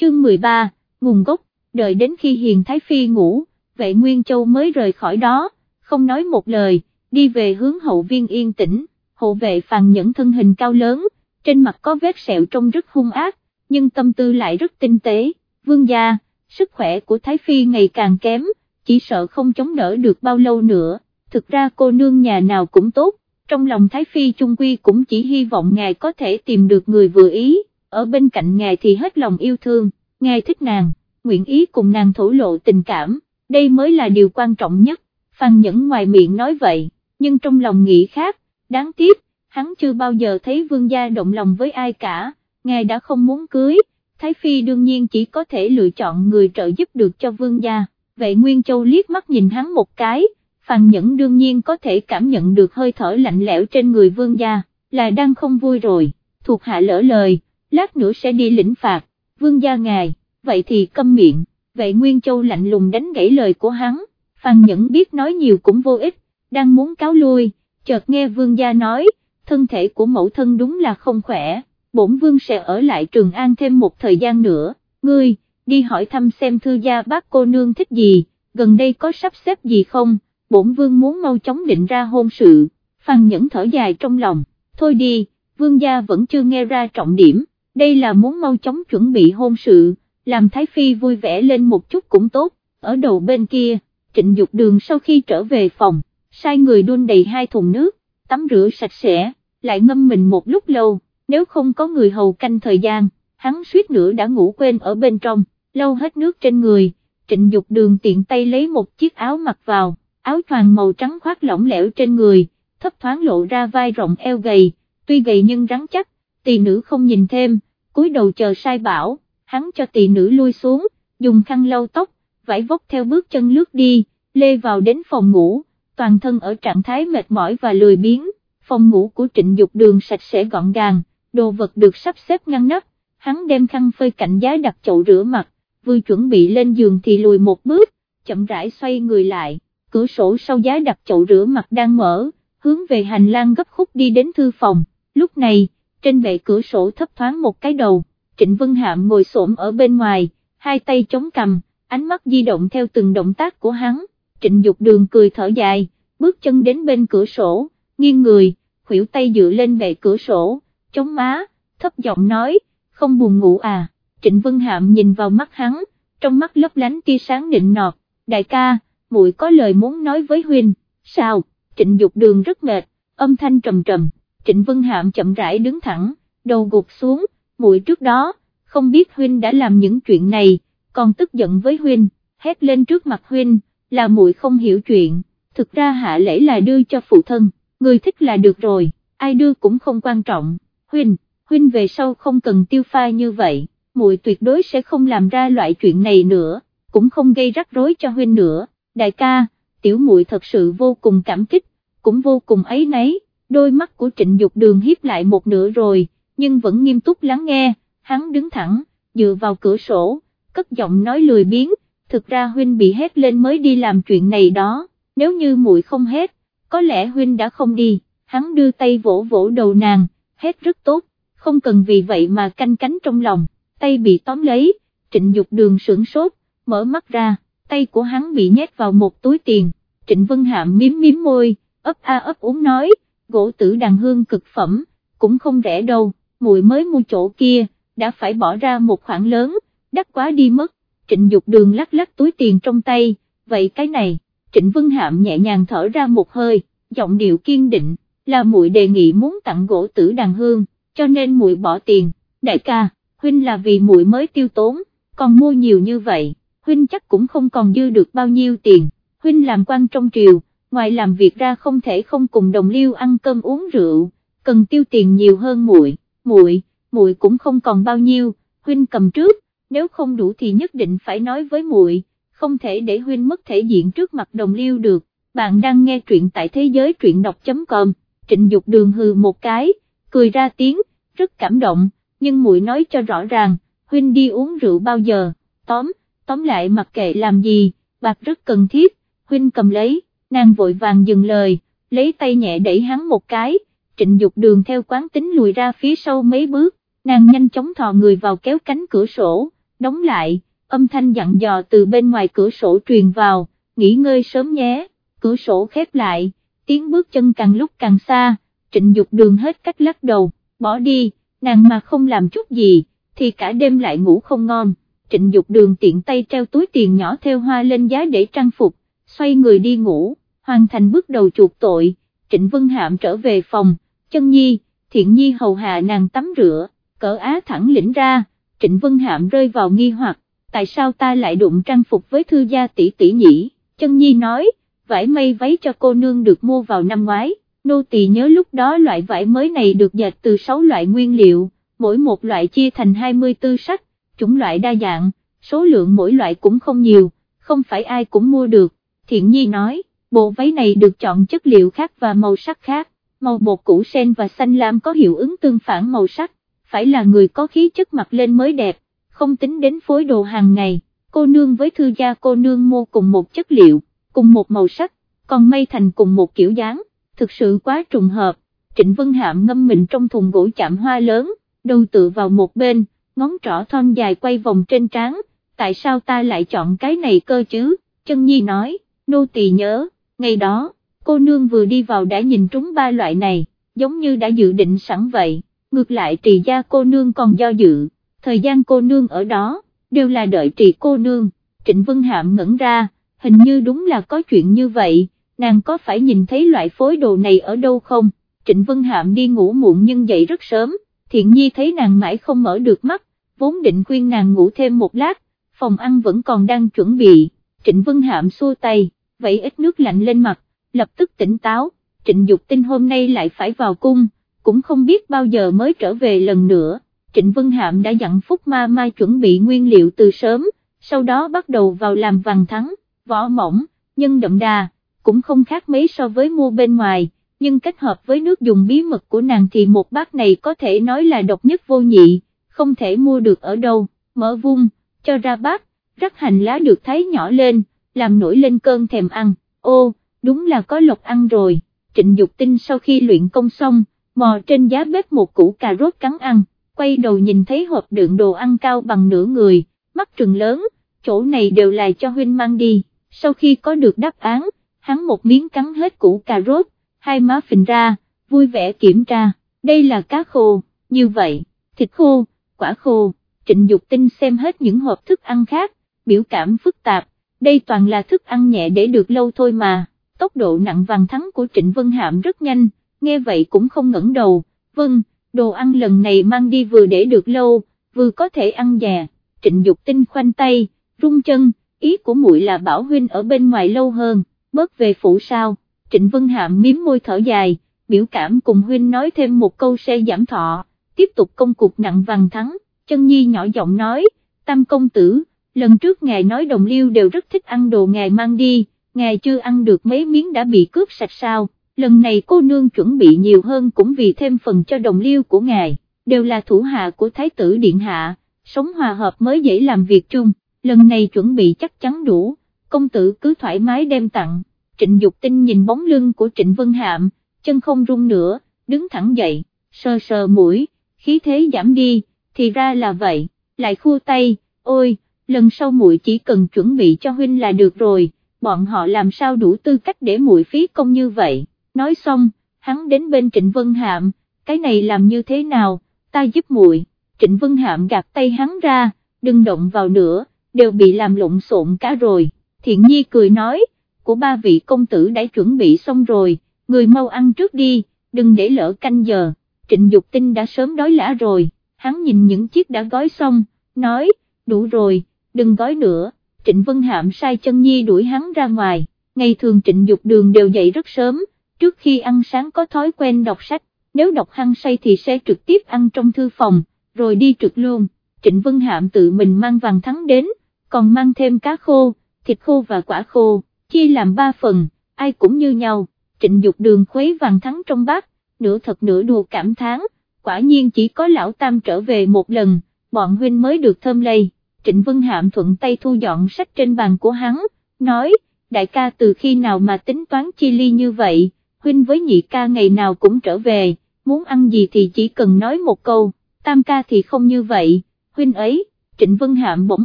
chương 13, nguồn gốc, đợi đến khi Hiền Thái Phi ngủ, vệ Nguyên Châu mới rời khỏi đó, không nói một lời, đi về hướng hậu viên yên tĩnh, hộ vệ phàn nhẫn thân hình cao lớn, trên mặt có vết sẹo trông rất hung ác, nhưng tâm tư lại rất tinh tế, vương gia, sức khỏe của Thái Phi ngày càng kém, chỉ sợ không chống đỡ được bao lâu nữa, thực ra cô nương nhà nào cũng tốt, trong lòng Thái Phi Trung Quy cũng chỉ hy vọng ngài có thể tìm được người vừa ý, ở bên cạnh ngài thì hết lòng yêu thương, ngài thích nàng, nguyện ý cùng nàng thổ lộ tình cảm, đây mới là điều quan trọng nhất, Phan Nhẫn ngoài miệng nói vậy, nhưng trong lòng nghĩ khác, đáng tiếc, hắn chưa bao giờ thấy vương gia động lòng với ai cả, ngài đã không muốn cưới, Thái Phi đương nhiên chỉ có thể lựa chọn người trợ giúp được cho vương gia, vậy Nguyên Châu liếc mắt nhìn hắn một cái, Phan Nhẫn đương nhiên có thể cảm nhận được hơi thở lạnh lẽo trên người vương gia, là đang không vui rồi, thuộc hạ lỡ lời, lát nữa sẽ đi lĩnh phạt, vương gia ngài, vậy thì câm miệng, vậy Nguyên Châu lạnh lùng đánh gãy lời của hắn, Phan Nhẫn biết nói nhiều cũng vô ích, đang muốn cáo lui, chợt nghe vương gia nói, thân thể của mẫu thân đúng là không khỏe, bổn vương sẽ ở lại Trường An thêm một thời gian nữa, ngươi, đi hỏi thăm xem thư gia bác cô nương thích gì, gần đây có sắp xếp gì không, bổn vương muốn mau chóng định ra hôn sự, Phan Nhẫn thở dài trong lòng, thôi đi, vương gia vẫn chưa nghe ra trọng điểm, đây là muốn mau chóng chuẩn bị hôn sự, làm Thái Phi vui vẻ lên một chút cũng tốt, ở đầu bên kia, trịnh dục đường sau khi trở về phòng, sai người đun đầy hai thùng nước, tắm rửa sạch sẽ, lại ngâm mình một lúc lâu, nếu không có người hầu canh thời gian, hắn suýt nữa đã ngủ quên ở bên trong, lâu hết nước trên người, trịnh dục đường tiện tay lấy một chiếc áo mặc vào, áo choàng màu trắng khoác lỏng lẻo trên người, thấp thoáng lộ ra vai rộng eo gầy, tuy gầy nhưng rắn chắc, tỳ nữ không nhìn thêm, cúi đầu chờ sai bảo, hắn cho tỳ nữ lui xuống, dùng khăn lau tóc, vải vóc theo bước chân lướt đi, lê vào đến phòng ngủ, toàn thân ở trạng thái mệt mỏi và lười biếng, phòng ngủ của trịnh dục đường sạch sẽ gọn gàng, đồ vật được sắp xếp ngăn nắp, hắn đem khăn phơi cạnh giá đặt chậu rửa mặt, vừa chuẩn bị lên giường thì lùi một bước, chậm rãi xoay người lại, cửa sổ sau giá đặt chậu rửa mặt đang mở, hướng về hành lang gấp khúc đi đến thư phòng, lúc này, trên bệ cửa sổ thấp thoáng một cái đầu, Trịnh Vân Hạm ngồi xổm ở bên ngoài, hai tay chống cầm, ánh mắt di động theo từng động tác của hắn, Trịnh Dục Đường cười thở dài, bước chân đến bên cửa sổ, nghiêng người, khuỷu tay dựa lên bệ cửa sổ, chống má, thấp giọng nói, không buồn ngủ à, Trịnh Vân Hạm nhìn vào mắt hắn, trong mắt lấp lánh tia sáng định nọt, đại ca, muội có lời muốn nói với huynh, sao, Trịnh Dục Đường rất mệt, âm thanh trầm trầm, Trịnh Vân Hạm chậm rãi đứng thẳng, đầu gục xuống, muội trước đó, không biết huynh đã làm những chuyện này, còn tức giận với huynh, hét lên trước mặt huynh, là muội không hiểu chuyện, thực ra hạ lễ là đưa cho phụ thân, người thích là được rồi, ai đưa cũng không quan trọng, huynh, huynh về sau không cần tiêu pha như vậy, muội tuyệt đối sẽ không làm ra loại chuyện này nữa, cũng không gây rắc rối cho huynh nữa, đại ca, tiểu muội thật sự vô cùng cảm kích, cũng vô cùng ấy nấy, đôi mắt của trịnh dục đường hiếp lại một nửa rồi, nhưng vẫn nghiêm túc lắng nghe, hắn đứng thẳng, dựa vào cửa sổ, cất giọng nói lười biếng, thực ra huynh bị hét lên mới đi làm chuyện này đó, nếu như muội không hét, có lẽ huynh đã không đi, hắn đưa tay vỗ vỗ đầu nàng, hét rất tốt, không cần vì vậy mà canh cánh trong lòng, tay bị tóm lấy, trịnh dục đường sửng sốt, mở mắt ra, tay của hắn bị nhét vào một túi tiền, trịnh vân hạm miếm miếm môi, ấp a ấp úng nói, gỗ tử đàn hương cực phẩm, cũng không rẻ đâu, muội mới mua chỗ kia, đã phải bỏ ra một khoản lớn, đắt quá đi mất, trịnh dục đường lắc lắc túi tiền trong tay, vậy cái này, trịnh Vân Hạm nhẹ nhàng thở ra một hơi, giọng điệu kiên định, là muội đề nghị muốn tặng gỗ tử đàn hương, cho nên muội bỏ tiền, đại ca, huynh là vì muội mới tiêu tốn, còn mua nhiều như vậy, huynh chắc cũng không còn dư được bao nhiêu tiền, huynh làm quan trong triều, ngoài làm việc ra không thể không cùng đồng liêu ăn cơm uống rượu, cần tiêu tiền nhiều hơn muội, muội, muội cũng không còn bao nhiêu, huynh cầm trước, nếu không đủ thì nhất định phải nói với muội, không thể để huynh mất thể diện trước mặt đồng liêu được. Bạn đang nghe truyện tại thế giới truyện đọc.com, trịnh dục đường hừ một cái, cười ra tiếng, rất cảm động, nhưng muội nói cho rõ ràng, huynh đi uống rượu bao giờ, tóm, tóm lại mặc kệ làm gì, bạc rất cần thiết, huynh cầm lấy, nàng vội vàng dừng lời, lấy tay nhẹ đẩy hắn một cái, trịnh dục đường theo quán tính lùi ra phía sau mấy bước, nàng nhanh chóng thò người vào kéo cánh cửa sổ, đóng lại, âm thanh dặn dò từ bên ngoài cửa sổ truyền vào, nghỉ ngơi sớm nhé, cửa sổ khép lại, tiếng bước chân càng lúc càng xa, trịnh dục đường hết cách lắc đầu, bỏ đi, nàng mà không làm chút gì, thì cả đêm lại ngủ không ngon, trịnh dục đường tiện tay treo túi tiền nhỏ theo hoa lên giá để trang phục, xoay người đi ngủ, hoàn thành bước đầu chuộc tội, trịnh Vân Hạm trở về phòng, chân nhi, thiện nhi hầu hạ nàng tắm rửa, cỡ á thẳng lĩnh ra, trịnh Vân Hạm rơi vào nghi hoặc, tại sao ta lại đụng trang phục với thư gia tỷ tỷ nhỉ, chân nhi nói, vải mây váy cho cô nương được mua vào năm ngoái, nô tỳ nhớ lúc đó loại vải mới này được dệt từ 6 loại nguyên liệu, mỗi một loại chia thành 24 sắc, chủng loại đa dạng, số lượng mỗi loại cũng không nhiều, không phải ai cũng mua được, thiện nhi nói, bộ váy này được chọn chất liệu khác và màu sắc khác, màu bột củ sen và xanh lam có hiệu ứng tương phản màu sắc, phải là người có khí chất mặc lên mới đẹp, không tính đến phối đồ hàng ngày, cô nương với thư gia cô nương mua cùng một chất liệu, cùng một màu sắc, còn mây thành cùng một kiểu dáng, thực sự quá trùng hợp, Trịnh Vân Hạm ngâm mình trong thùng gỗ chạm hoa lớn, đầu tựa vào một bên, ngón trỏ thon dài quay vòng trên trán, tại sao ta lại chọn cái này cơ chứ, chân nhi nói, nô tỳ nhớ, ngày đó, cô nương vừa đi vào đã nhìn trúng ba loại này, giống như đã dự định sẵn vậy, ngược lại trì gia cô nương còn do dự, thời gian cô nương ở đó, đều là đợi trì cô nương, Trịnh Vân Hạm ngẩn ra, hình như đúng là có chuyện như vậy, nàng có phải nhìn thấy loại phối đồ này ở đâu không, Trịnh Vân Hạm đi ngủ muộn nhưng dậy rất sớm, thiện nhi thấy nàng mãi không mở được mắt, vốn định khuyên nàng ngủ thêm một lát, phòng ăn vẫn còn đang chuẩn bị, Trịnh Vân Hạm xua tay, vậy ít nước lạnh lên mặt, lập tức tỉnh táo, Trịnh Dục Tinh hôm nay lại phải vào cung, cũng không biết bao giờ mới trở về lần nữa, Trịnh Vân Hạm đã dặn Phúc Ma Ma chuẩn bị nguyên liệu từ sớm, sau đó bắt đầu vào làm vàng thắng, vỏ mỏng, nhưng đậm đà, cũng không khác mấy so với mua bên ngoài, nhưng kết hợp với nước dùng bí mật của nàng thì một bát này có thể nói là độc nhất vô nhị, không thể mua được ở đâu, mở vung, cho ra bát, rắc hành lá được thái nhỏ lên, làm nổi lên cơn thèm ăn, ô, đúng là có lộc ăn rồi, trịnh Dục tinh sau khi luyện công xong, mò trên giá bếp một củ cà rốt cắn ăn, quay đầu nhìn thấy hộp đựng đồ ăn cao bằng nửa người, mắt trừng lớn, chỗ này đều là cho huynh mang đi, sau khi có được đáp án, hắn một miếng cắn hết củ cà rốt, hai má phình ra, vui vẻ kiểm tra, đây là cá khô, như vậy, thịt khô, quả khô, trịnh Dục tinh xem hết những hộp thức ăn khác, biểu cảm phức tạp, đây toàn là thức ăn nhẹ để được lâu thôi mà, tốc độ nặng vàng thắng của Trịnh Vân Hạm rất nhanh, nghe vậy cũng không ngẩng đầu, vâng, đồ ăn lần này mang đi vừa để được lâu, vừa có thể ăn già, Trịnh Dục tinh khoanh tay, rung chân, ý của muội là bảo huynh ở bên ngoài lâu hơn, bớt về phủ sao, Trịnh Vân Hạm miếm môi thở dài, biểu cảm cùng huynh nói thêm một câu xe giảm thọ, tiếp tục công cuộc nặng vàng thắng, chân nhi nhỏ giọng nói, tam công tử, lần trước ngài nói đồng liêu đều rất thích ăn đồ ngài mang đi, ngài chưa ăn được mấy miếng đã bị cướp sạch sao, lần này cô nương chuẩn bị nhiều hơn cũng vì thêm phần cho đồng liêu của ngài, đều là thủ hạ của thái tử điện hạ, sống hòa hợp mới dễ làm việc chung, lần này chuẩn bị chắc chắn đủ, công tử cứ thoải mái đem tặng, trịnh Dục tinh nhìn bóng lưng của trịnh Vân Hạm, chân không rung nữa, đứng thẳng dậy, sờ sờ mũi, khí thế giảm đi, thì ra là vậy, lại khua tay, ôi, lần sau muội chỉ cần chuẩn bị cho huynh là được rồi, bọn họ làm sao đủ tư cách để muội phí công như vậy, nói xong, hắn đến bên Trịnh Vân Hạm, cái này làm như thế nào, ta giúp muội. Trịnh Vân Hạm gạt tay hắn ra, đừng động vào nữa, đều bị làm lộn xộn cả rồi, thiện nhi cười nói, của ba vị công tử đã chuẩn bị xong rồi, người mau ăn trước đi, đừng để lỡ canh giờ, trịnh Dục tinh đã sớm đói lã rồi, hắn nhìn những chiếc đã gói xong, nói, đủ rồi, đừng gói nữa, Trịnh Vân Hạm sai chân nhi đuổi hắn ra ngoài, ngày thường Trịnh Dục Đường đều dậy rất sớm, trước khi ăn sáng có thói quen đọc sách, nếu đọc hăng say thì sẽ trực tiếp ăn trong thư phòng, rồi đi trực luôn, Trịnh Vân Hạm tự mình mang vàng thắng đến, còn mang thêm cá khô, thịt khô và quả khô, chia làm ba phần, ai cũng như nhau, Trịnh Dục Đường khuấy vàng thắng trong bát, nửa thật nửa đùa cảm thán, quả nhiên chỉ có lão tam trở về một lần, bọn huynh mới được thơm lây. Trịnh Vân Hạm thuận tay thu dọn sách trên bàn của hắn, nói, đại ca từ khi nào mà tính toán chi ly như vậy, huynh với nhị ca ngày nào cũng trở về, muốn ăn gì thì chỉ cần nói một câu, tam ca thì không như vậy, huynh ấy, Trịnh Vân Hạm bỗng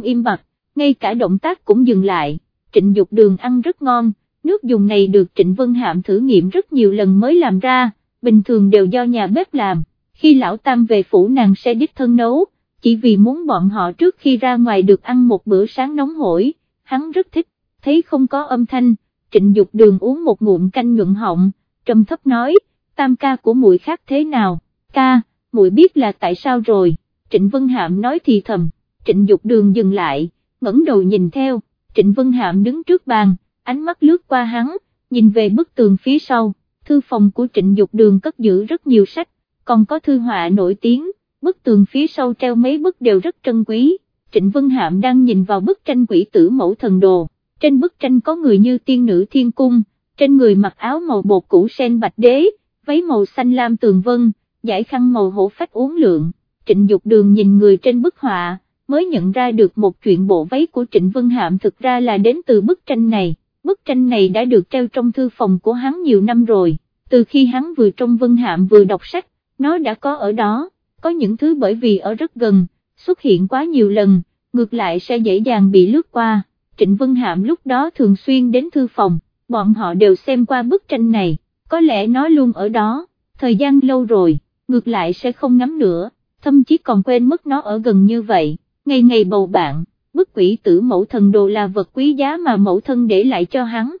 im bặt, ngay cả động tác cũng dừng lại, Trịnh Dục Đường ăn rất ngon, nước dùng này được Trịnh Vân Hạm thử nghiệm rất nhiều lần mới làm ra, bình thường đều do nhà bếp làm, khi lão tam về phủ nàng sẽ đích thân nấu, chỉ vì muốn bọn họ trước khi ra ngoài được ăn một bữa sáng nóng hổi, hắn rất thích, thấy không có âm thanh, Trịnh Dục Đường uống một ngụm canh nhuận họng, trầm thấp nói, tam ca của muội khác thế nào, ca, muội biết là tại sao rồi, Trịnh Vân Hạm nói thì thầm, Trịnh Dục Đường dừng lại, ngẩng đầu nhìn theo, Trịnh Vân Hạm đứng trước bàn, ánh mắt lướt qua hắn, nhìn về bức tường phía sau, thư phòng của Trịnh Dục Đường cất giữ rất nhiều sách, còn có thư họa nổi tiếng, bức tường phía sau treo mấy bức đều rất trân quý, Trịnh Vân Hạm đang nhìn vào bức tranh quỷ tử mẫu thần đồ, trên bức tranh có người như tiên nữ thiên cung, trên người mặc áo màu bột củ sen bạch đế, váy màu xanh lam tường vân, giải khăn màu hổ phách uống lượng, Trịnh Dục Đường nhìn người trên bức họa, mới nhận ra được một chuyện bộ váy của Trịnh Vân Hạm thực ra là đến từ bức tranh này, bức tranh này đã được treo trong thư phòng của hắn nhiều năm rồi, từ khi hắn vừa trong Vân Hạm vừa đọc sách, nó đã có ở đó, có những thứ bởi vì ở rất gần, xuất hiện quá nhiều lần, ngược lại sẽ dễ dàng bị lướt qua, Trịnh Vân Hạm lúc đó thường xuyên đến thư phòng, bọn họ đều xem qua bức tranh này, có lẽ nó luôn ở đó, thời gian lâu rồi, ngược lại sẽ không ngắm nữa, thậm chí còn quên mất nó ở gần như vậy. Ngày ngày bầu bạn, bức quỷ tử mẫu thần đồ là vật quý giá mà mẫu thân để lại cho hắn,